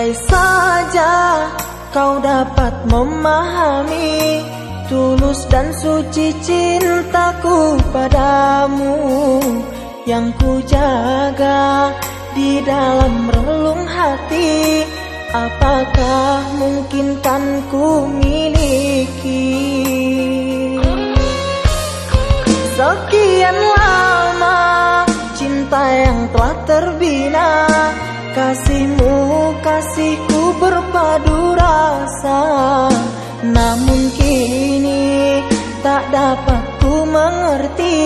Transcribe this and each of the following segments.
Andai saja kau dapat memahami Tulus dan suci cintaku padamu Yang ku jaga di dalam relung hati. Apakah mungkin kan ku miliki? Sekian lama cinta yang telah terbina Kasihmu, kasihku berpadu rasa. Namun kini tak dapat ku mengerti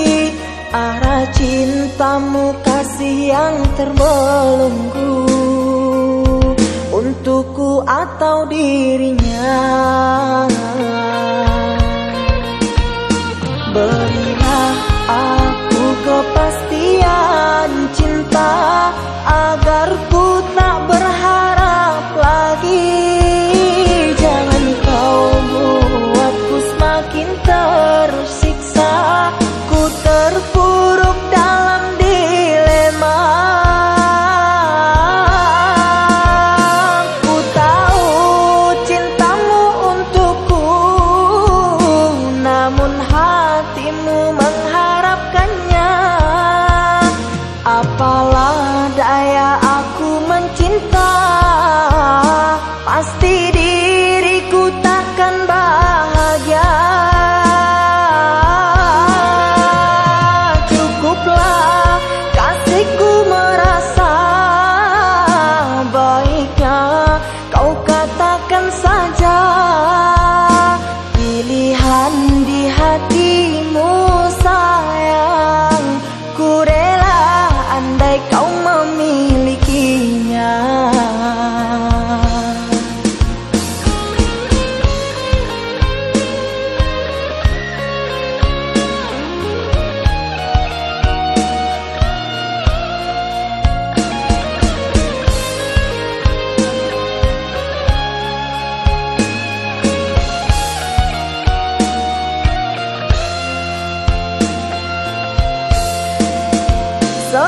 Arah cintamu kasih yang terbelenggu Untukku atau dirinya. Berilah Pasti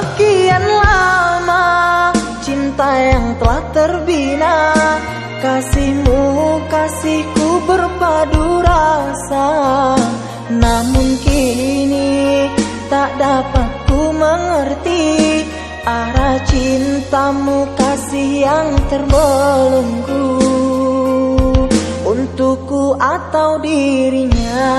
Sekian lama cinta yang telah terbina. Kasihmu, kasihku berpadu rasa. Namun kini tak dapat ku mengerti Arah cintamu kasih yang terbelenggu Untukku atau dirinya